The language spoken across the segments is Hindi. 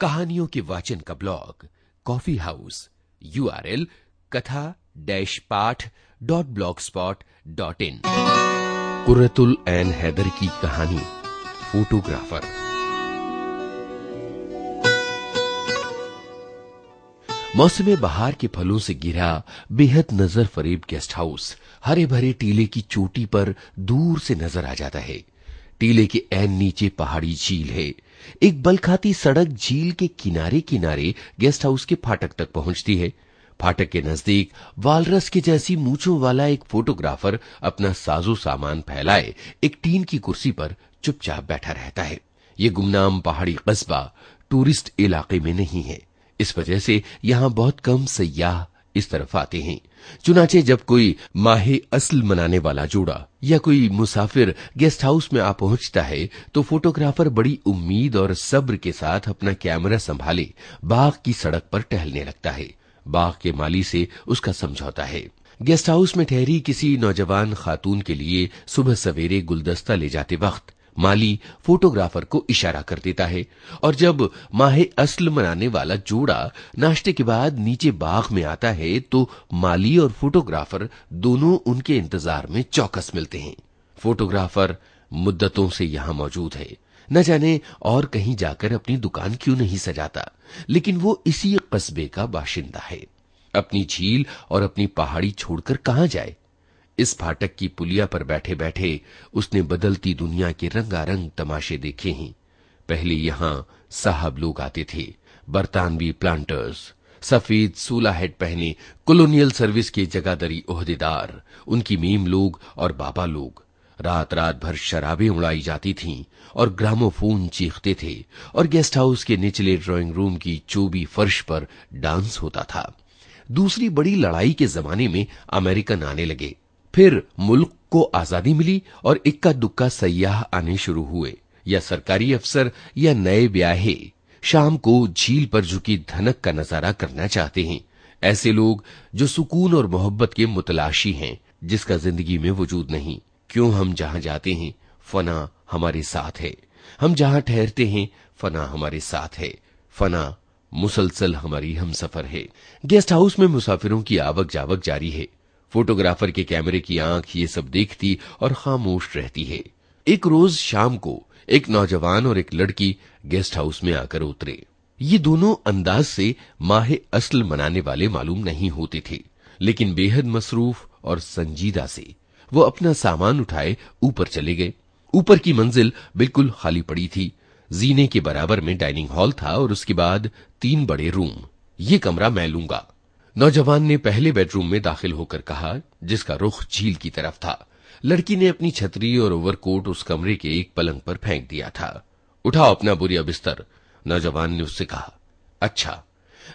कहानियों के वाचन का blog, coffee house U R L कथा डैश पाठ dot blogspot dot in. Qurratulain Hyder की कहानी, फोटोग्राफर। मौसम बहार के फलों से घिरा बेहद नज़र फरेब गेस्ट हाउस, हरे भरे टीले की चोटी पर दूर से नज़र आ जाता है। टीले के एन नीचे पहाड़ी झील है। एक बलखाती सड़क झील के किनारे किनारे गेस्ट हाउस के फाटक तक पहुँचती है। फाटक के नज़दीक वालरस के जैसी मूछों वाला एक फोटोग्राफर अपना साजो सामान फैलाए। एक टीन की कुर्सी पर चुपचाप बैठा रहता है। ये गुमनाम पहाड़ी कस्बा टूरिस्ट इलाके में नहीं है। इस वजह से यहाँ बहुत कम सयाह इस तरफ़ आते हैं। चुनाचे जब कोई माहे असल मनाने वाला जोड़ा या कोई मुसाफिर गेस्ट हाउस में आ पहुँचता है तो फोटोग्राफर बड़ी उम्मीद और सब्र के साथ अपना कैमरा संभाले बाग की सड़क पर टहलने लगता है। बाग के माली से उसका समझौता है। गेस्ट हाउस में ठहरी किसी नौजवान खातून के लिए सुबह सवेरे गुलदस्ता ले जाते वक्त माली फोटोग्राफर को इशारा कर देता है और जब माहे असल मनाने वाला जोड़ा नाश्ते के बाद नीचे बाग में आता है तो माली और फोटोग्राफर दोनों उनके इंतज़ार में चौकस मिलते हैं। फोटोग्राफर मुद्दतों से यहाँ मौजूद है। न जाने और कहीं जाकर अपनी दुकान क्यों नहीं सजाता, लेकिन वो इसी कस्बे का बाशिंदा है। अपनी झील और अपनी पहाड़ी छोड़कर कहाँ जाए? इस फाटक की पुलिया पर बैठे बैठे उसने बदलती दुनिया के रंगारंग तमाशे देखे हैं। पहले यहाँ साहब लोग आते थे, बरतानवी प्लांटर्स। सफ़ेद सोला हेड पहने कॉलोनियल सर्विस के जगादरी ओहदेदार, उनकी मीम लोग और बाबा लोग। रात रात भर शराबें उड़ाई जाती थीं और ग्रामोफोन चीखते थे और गेस्ट हाउस के निचले ड्राइंग रूम की चोबी फर्श पर डांस होता था। दूसरी बड़ी लड़ाई के जमाने में अमेरिकन आने लगे। फिर मुल्क को आज़ादी मिली और इक्का दुक्का सयाह आने शुरू हुए। या सरकारी अफसर या नए ब्याहे, शाम को झील पर झुकी धनक का नज़ारा करना चाहते हैं। ऐसे लोग जो सुकून और मोहब्बत के मुतलाशी हैं, जिसका ज़िंदगी में वजूद नहीं। क्यों हम जहाँ जाते हैं, फना हमारे साथ है। हम जहाँ ठहरते हैं, फना हमारे साथ है। फना मुसलसल हमारी हम सफ़र है। गेस्ट हाउस में मुसाफिरों की आवक जावक जारी है। फोटोग्राफर के कैमरे की आँख ये सब देखती और खामोश रहती है। एक रोज शाम को एक नौजवान और एक लड़की गेस्ट हाउस में आकर उतरे। ये दोनों अंदाज से माहे असल मनाने वाले मालूम नहीं होते थे, लेकिन बेहद मसरूफ और संजीदा से वो अपना सामान उठाए ऊपर चले गए। ऊपर की मंजिल बिल्कुल खाली पड़ी थी। जीने के बराबर में डाइनिंग हॉल था और उसके बाद तीन बड़े रूम। ये कमरा मैं लूँगा। नौजवान ने पहले बेडरूम में दाखिल होकर कहा, जिसका रुख झील की तरफ़ था। लड़की ने अपनी छतरी और ओवरकोट उस कमरे के एक पलंग पर फेंक दिया था। उठाओ अपना बुरिया बिस्तर, नौजवान ने उससे कहा। अच्छा।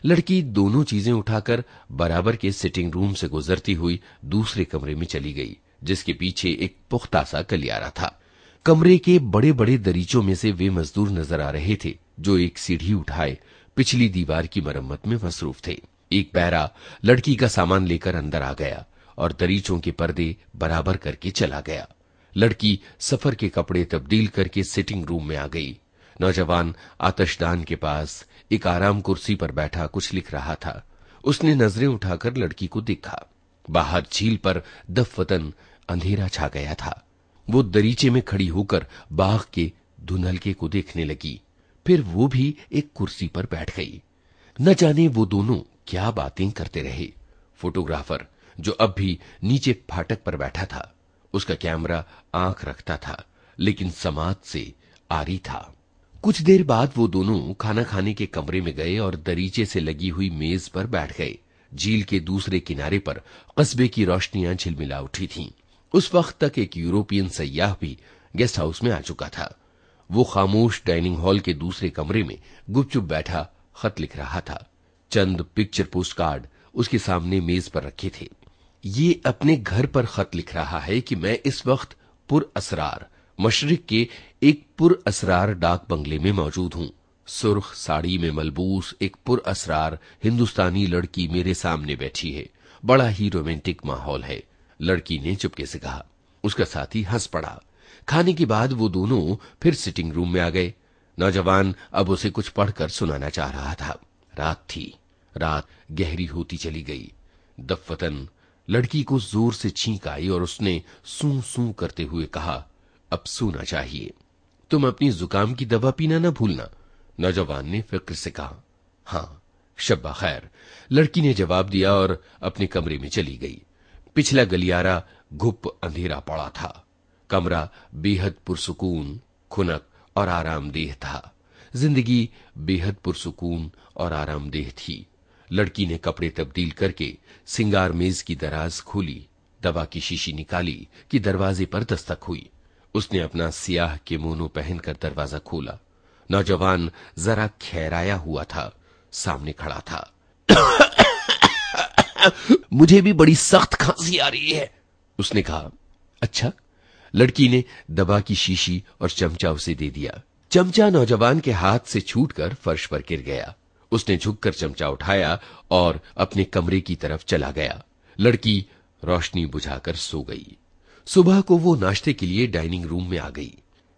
लड़की दोनों चीज़ें उठाकर बराबर के सिटिंग रूम से गुजरती हुई दूसरे कमरे में चली गई, जिसके पीछे एक पुख्ता सा कलियारा था। कमरे के बड़े बड़े दरीचों में से वे मजदूर नज़र आ रहे थे, जो एक सीढ़ी उठाए, पिछली दीवार की मरम्मत में मसरूफ थे। एक पैरा लड़की का सामान लेकर अंदर आ गया और दरीचों के पर्दे बराबर करके चला गया। लड़की सफ़र के कपड़े तब्दील करके सिटिंग रूम में आ गई। नौजवान आतशदान के पास एक आराम कुर्सी पर बैठा कुछ लिख रहा था। उसने नज़रें उठाकर लड़की को देखा। बाहर झील पर दफवतन अंधेरा छा गया था। वो दरीचे में खड़ी होकर बाघ के धुनहलके को देखने लगी। फिर वो भी एक कुर्सी पर बैठ गई। न जाने वो दोनों क्या बातें करते रहे। फोटोग्राफर, जो अब भी नीचे फाटक पर बैठा था, उसका कैमरा आँख रखता था, लेकिन समाज से आरी था। कुछ देर बाद वो दोनों खाना खाने के कमरे में गए और दरीचे से लगी हुई मेज पर बैठ गए। झील के दूसरे किनारे पर कस्बे की रोशनियाँ झिलमिला उठी थीं। उस वक्त तक एक यूरोपियन सयाह भी गेस्ट हाउस में आ चुका था। वो खामोश डाइनिंग हॉल के दूसरे कमरे में गुपचुप बैठा खत लिख रहा था। चंद पिक्चर पोस्ट कार्ड उसके सामने मेज पर रखे थे। ये अपने घर पर खत लिख रहा है कि मैं इस वक्त पुर असरार, मशरक के एक पुर असरार डाक बंगले में मौजूद हूँ। सुर्ख साड़ी में मलबूस एक पुर असरार हिंदुस्तानी लड़की मेरे सामने बैठी है। बड़ा ही रोमांटिक माहौल है। लड़की ने चुपके से कहा। उसका साथी हंस पड़ा। खाने के बाद वो दोनों फिर सिटिंग रूम में आ गए। नौजवान अब उसे कुछ पढ़कर सुनाना चाह रहा था। रात थी। रात गहरी होती चली गई। दफतन लड़की को ज़ोर से छींक आई और उसने सू सू करते हुए कहा, अब सोना चाहिए। तुम अपनी जुकाम की दवा पीना न भूलना। नौजवान ने फ़िक्र से कहा, हाँ, शब्बा खैर। लड़की ने जवाब दिया और अपने कमरे में चली गई। पिछला गलियारा घुप अंधेरा पड़ा था। कमरा बेहद पुरसुकून, खुनक और आरामदेह था। ज़िंदगी बेहद पुरसुकून और आरामदेह थी। लड़की ने कपड़े तब्दील करके सिंगार मेज की दराज खोली, दवा की शीशी निकाली कि दरवाजे पर दस्तक हुई। उसने अपना सियाह के मोनो पहनकर दरवाज़ा खोला। नौजवान जरा खैराया हुआ था, सामने खड़ा था। मुझे भी बड़ी सख्त खांसी आ रही है, उसने कहा। अच्छा लड़की ने दवा की शीशी और चमचा उसे दे दिया। चमचा नौजवान के हाथ से छूटकर फर्श पर गिर गया। उसने झुककर चमचा उठाया और अपने कमरे की तरफ़ चला गया। लड़की रोशनी बुझाकर सो गई। सुबह को वो नाश्ते के लिए डाइनिंग रूम में आ गई।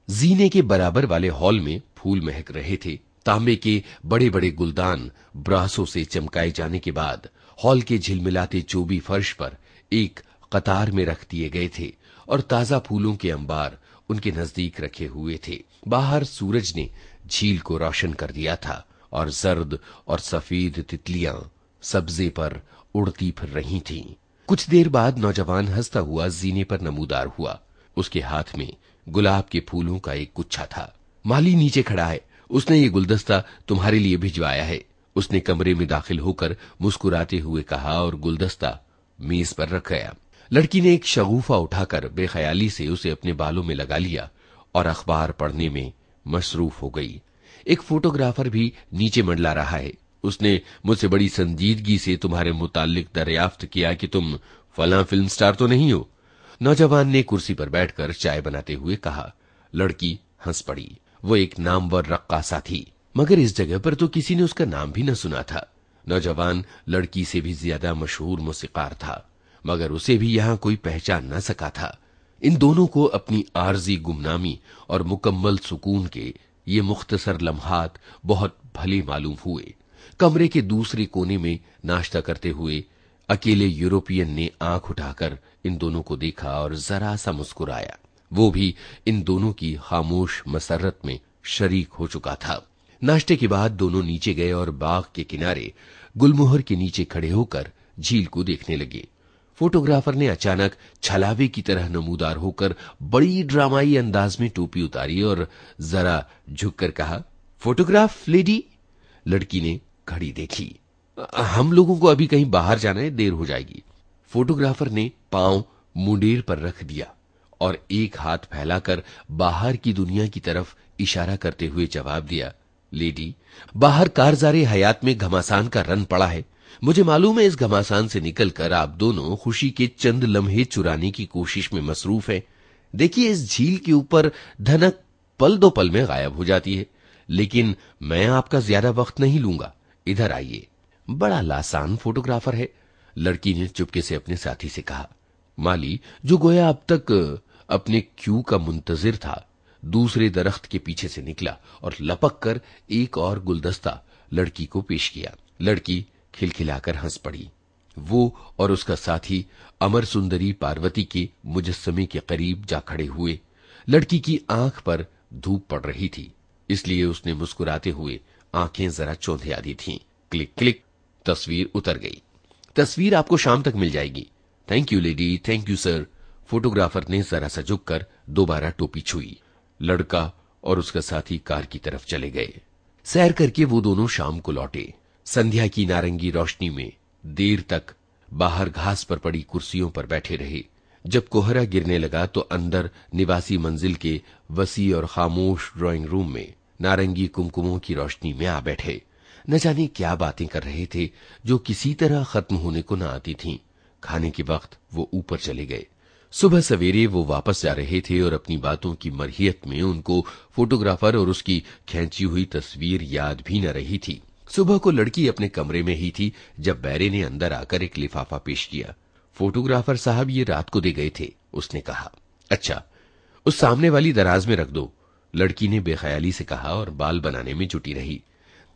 जीने के बराबर वाले हॉल में फूल महक रहे थे। तांबे के बड़े बड़े गुलदान ब्रासों से चमकाए जाने के बाद हॉल के झिलमिलाते चोबी फर्श पर एक कतार में रख दिए गए थे और ताज़ा फूलों के अंबार उनके नज़दीक रखे हुए थे। बाहर सूरज ने झील को रोशन कर दिया था। और जर्द और सफ़ेद तितलियाँ सब्जे पर उड़ती फिर रही थीं। कुछ देर बाद नौजवान हंसता हुआ जीने पर नमूदार हुआ। उसके हाथ में गुलाब के फूलों का एक गुच्छा था। माली नीचे खड़ा है। उसने ये गुलदस्ता तुम्हारे लिए भिजवाया है। उसने कमरे में दाखिल होकर मुस्कुराते हुए कहा और गुलदस्ता मेज पर रख गया। लड़की ने एक शगुफा उठाकर बेख्याली से उसे अपने बालों में लगा लिया और अखबार पढ़ने में मसरूफ हो गई। एक फोटोग्राफर भी नीचे मंडला रहा है। उसने मुझसे बड़ी संजीदगी से तुम्हारे मुतालिक दरियाफ्त किया कि तुम फला फ़िल्म स्टार तो नहीं हो। नौजवान ने कुर्सी पर बैठकर चाय बनाते हुए कहा, लड़की हंस पड़ी। वो एक नामवर रक्कासा थी, मगर इस जगह पर तो किसी ने उसका नाम भी न सुना था। नौजवान लड़की से भी ज़्यादा मशहूर मुसिकार था, मगर उसे भी यहाँ कोई पहचान न सका था। इन दोनों को अपनी आरजी गुमनामी और मुकम्मल सुकून के ये मुख्तसर लम्हात बहुत भले मालूम हुए। कमरे के दूसरे कोने में नाश्ता करते हुए अकेले यूरोपियन ने आँख उठाकर इन दोनों को देखा और जरा सा मुस्कुराया। वो भी इन दोनों की खामोश मसरत में शरीक हो चुका था। नाश्ते के बाद दोनों नीचे गए और बाग के किनारे गुलमोहर के नीचे खड़े होकर झील को देखने लगे। फोटोग्राफर ने अचानक छलावे की तरह नमूदार होकर बड़ी ड्रामाई अंदाज में टोपी उतारी और जरा झुककर कहा, फोटोग्राफ, लेडी? लड़की ने घड़ी देखी। हम लोगों को अभी कहीं बाहर जाना है, देर हो जाएगी। फोटोग्राफर ने पाँव मुंडेर पर रख दिया और एक हाथ फैलाकर बाहर की दुनिया की तरफ़ इशारा करते हुए जवाब दिया, लेडी, बाहर कारजारे हयात में घमासान का रन पड़ा है। मुझे मालूम है इस घमासान से निकलकर आप दोनों खुशी के चंद लम्हे चुराने की कोशिश में मसरूफ हैं। देखिए, इस झील के ऊपर धनक पल दो पल में गायब हो जाती है। लेकिन मैं आपका ज़्यादा वक्त नहीं लूँगा। इधर आइए। बड़ा लासान फोटोग्राफर है। लड़की ने चुपके से अपने साथी से कहा, माली, जो गोया अब तक अपने क्यू का मुंतजिर था, दूसरे दरख्त के पीछे से निकला और लपक कर एक और गुलदस्ता लड़की को पेश किया। लड़की खिलखिलाकर हंस पड़ी। वो और उसका साथी अमर सुंदरी पार्वती के मुजस्मे के करीब जा खड़े हुए। लड़की की आँख पर धूप पड़ रही थी, इसलिए उसने मुस्कुराते हुए आँखें जरा चौंधिया दी थीं। क्लिक क्लिक, तस्वीर उतर गई। तस्वीर आपको शाम तक मिल जाएगी। Thank you lady thank you sir photographer ने जरा सा झुककर दोबारा टोपी छुई। लड़का और उसका साथी कार की तरफ़ चले गए। सैर करके वो दोनों शाम को लौटे। संध्या की नारंगी रोशनी में देर तक बाहर घास पर पड़ी कुर्सियों पर बैठे रहे। जब कोहरा गिरने लगा तो अंदर निवासी मंजिल के वसी और खामोश ड्राइंग रूम में नारंगी कुमकुमों की रोशनी में आ बैठे। न जाने क्या बातें कर रहे थे जो किसी तरह खत्म होने को न आती थीं। खाने के वक्त वो ऊपर चले गए। सुबह सवेरे वो वापस जा रहे थे और अपनी बातों की मरहियत में उनको फोटोग्राफर और उसकी खींची हुई तस्वीर याद भी न रही थी। सुबह को लड़की अपने कमरे में ही थी, जब बैरे ने अंदर आकर एक लिफाफा पेश किया। फोटोग्राफर साहब ये रात को दे गए थे, उसने कहा। अच्छा उस सामने वाली दराज में रख दो। लड़की ने बेख्याली से कहा और बाल बनाने में जुटी रही।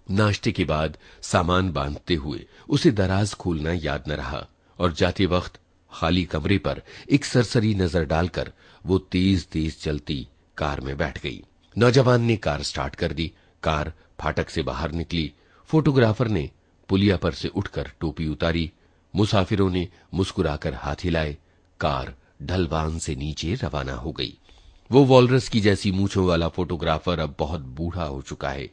नाश्ते के बाद सामान बांधते हुए उसे दराज खोलना याद न रहा और जाते वक्त खाली कमरे पर एक सरसरी नज़र डालकर वो तेज तेज चलती कार में बैठ गई। नौजवान ने कार स्टार्ट कर दी। कार फाटक से बाहर निकली फोटोग्राफर ने पुलिया पर से उठकर टोपी उतारी। मुसाफिरों ने मुस्कुराकर हाथ हिलाए। कार ढलवान से नीचे रवाना हो गई। वो वॉलरस की जैसी मूछों वाला फोटोग्राफर अब बहुत बूढ़ा हो चुका है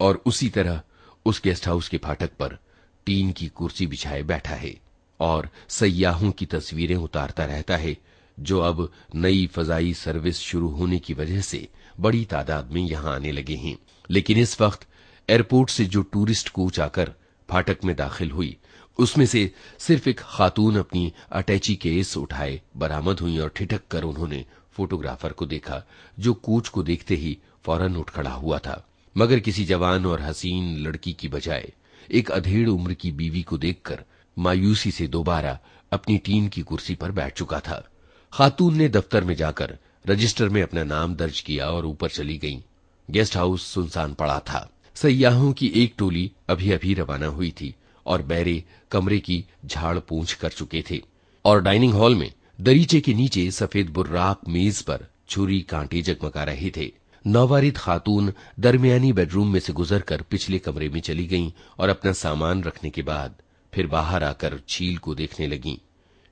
और उसी तरह उस गेस्ट हाउस के फाटक पर टीन की कुर्सी बिछाए बैठा है और सयाहों की तस्वीरें उतारता रहता है, जो अब नई फजाई सर्विस शुरू होने की वजह से बड़ी तादाद में यहाँ आने लगे हैं। लेकिन इस वक्त एयरपोर्ट से जो टूरिस्ट कोच आकर फाटक में दाखिल हुई, उसमें से सिर्फ़ एक खातून अपनी अटैची केस उठाए, बरामद हुई और ठिठक कर उन्होंने फोटोग्राफर को देखा, जो कोच को देखते ही फ़ौरन उठ खड़ा हुआ था। मगर किसी जवान और हसीन लड़की की बजाय, एक अधेड़ उम्र की बीवी को देखकर मायूसी से दोबारा अपनी टीन की कुर्सी पर बैठ चुका था। खातून ने दफ्तर में जाकर रजिस्टर में अपना नाम दर्ज किया और ऊपर चली गई। गेस्ट हाउस सुनसान पड़ा था। सयाहों की एक टोली अभी अभी रवाना हुई थी और बैरे कमरे की झाड़ पूछ कर चुके थे और डाइनिंग हॉल में दरीचे के नीचे सफ़ेद बुर्राक मेज पर छुरी कांटे जगमगा रहे थे। नौवारिद खातून दरमियानी बेडरूम में से गुजरकर पिछले कमरे में चली गईं और अपना सामान रखने के बाद फिर बाहर आकर छील को देखने लगी।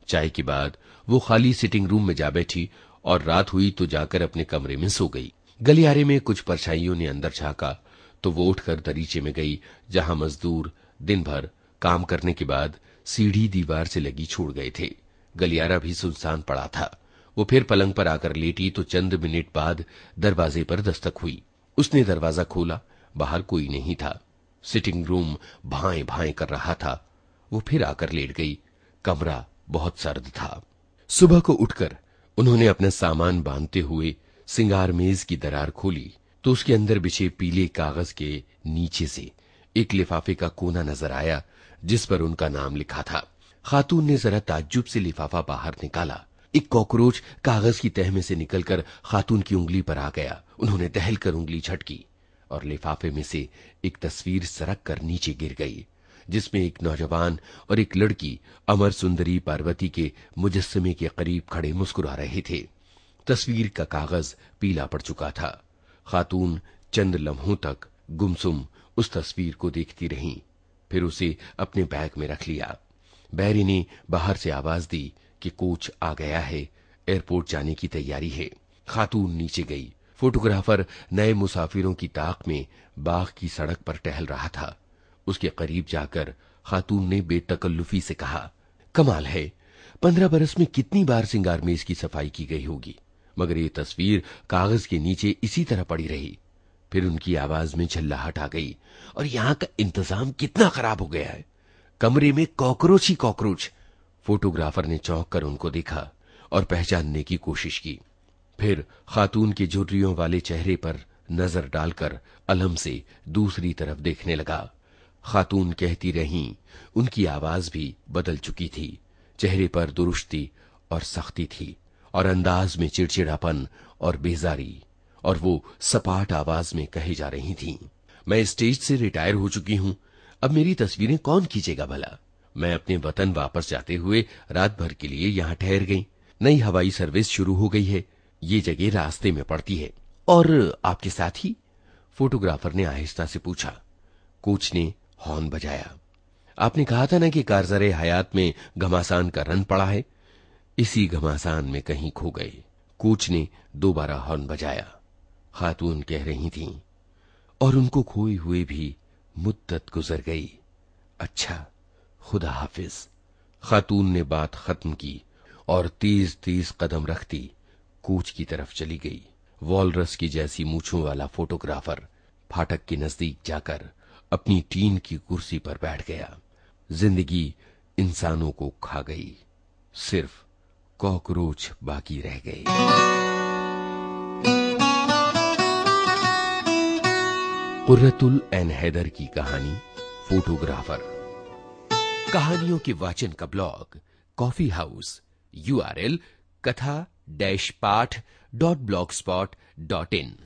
चाय के बाद वो खाली सिटिंग रूम में जा बैठी और रात हुई तो जाकर अपने कमरे में सो गई। गलियारे में कुछ परछाइयों ने अंदर झांका तो वो उठकर दरीचे में गई, जहाँ मजदूर दिन भर काम करने के बाद सीढ़ी दीवार से लगी छोड़ गए थे। गलियारा भी सुनसान पड़ा था। वो फिर पलंग पर आकर लेटी तो चंद मिनट बाद दरवाजे पर दस्तक हुई। उसने दरवाज़ा खोला, बाहर कोई नहीं था। सिटिंग रूम भाए भाए कर रहा था। वो फिर आकर लेट गई। कमरा बहुत सर्द था। सुबह को उठकर उन्होंने अपना सामान बांधते हुए सिंगार मेज की दरार खोली। तो उसके अंदर बिछे पीले कागज़ के नीचे से एक लिफाफे का कोना नज़र आया, जिस पर उनका नाम लिखा था। खातून ने जरा ताज्जुब से लिफाफा बाहर निकाला। एक कॉकरोच कागज़ की तह में से निकलकर खातून की उंगली पर आ गया। उन्होंने टहल कर उंगली झटकी और लिफाफे में से एक तस्वीर सरक कर नीचे गिर गई, जिसमें एक नौजवान और एक लड़की अमर सुंदरी पार्वती के मुजस्मे के करीब खड़े मुस्कुरा रहे थे। तस्वीर का कागज़ पीला पड़ चुका था। खातून चंद लम्हों तक गुमसुम उस तस्वीर को देखती रहीं, फिर उसे अपने बैग में रख लिया। बैरी ने बाहर से आवाज़ दी कि कोच आ गया है, एयरपोर्ट जाने की तैयारी है। खातून नीचे गई। फोटोग्राफर नए मुसाफिरों की ताक में बाग की सड़क पर टहल रहा था। उसके करीब जाकर खातून ने बेतकल्लुफी से कहा, कमाल है। पंद्रह बरस में कितनी बार सिंगार मेज की सफ़ाई की गई होगी? मगर ये तस्वीर कागज़ के नीचे इसी तरह पड़ी रही। फिर उनकी आवाज़ में झल्लाहट आ गई, और यहाँ का इंतज़ाम कितना खराब हो गया है। कमरे में कॉकरोच ही कॉकरोच। फोटोग्राफर ने चौंक कर उनको देखा और पहचानने की कोशिश की। फिर खातून के झुर्रियों वाले चेहरे पर नज़र डालकर अलम से दूसरी तरफ़ देखने लगा। खातून कहती रहीं, उनकी आवाज़ भी बदल चुकी थी। चेहरे पर दुरुस्ती और सख्ती थी। और अंदाज में चिड़चिड़ापन और बेजारी, और वो सपाट आवाज़ में कहे जा रही थी, मैं स्टेज से रिटायर हो चुकी हूँ। अब मेरी तस्वीरें कौन खींचेगा भला? मैं अपने वतन वापस जाते हुए रात भर के लिए यहाँ ठहर गई। नई हवाई सर्विस शुरू हो गई है। ये जगह रास्ते में पड़ती है। और आपके साथ? ही फोटोग्राफर ने आहिस्ता से पूछा। कोच ने हॉर्न बजाया। आपने कहा था ना कि कारजरे हयात में घमासान का रन पड़ा है? इसी घमासान में कहीं खो गए। कोच ने दोबारा हॉर्न बजाया। खातून कह रही थीं, और उनको खोए हुए भी मुद्दत गुजर गई। अच्छा खुदा हाफिज, खातून ने बात खत्म की और तेज तेज कदम रखती कोच की तरफ़ चली गई। वॉलरस की जैसी मूछों वाला फोटोग्राफर फाटक के नज़दीक जाकर अपनी टीन की कुर्सी पर बैठ गया। ज़िंदगी इंसानों को खा गई, सिर्फ़ कॉकरोच बाकी रह गए। कुर्रतुल एन हैदर की कहानी, फोटोग्राफर। कहानियों के वाचन का ब्लॉग, कॉफ़ी हाउस यूआरएल कथा डैश पाठ डॉट ब्लॉक स्पॉट डॉट इन।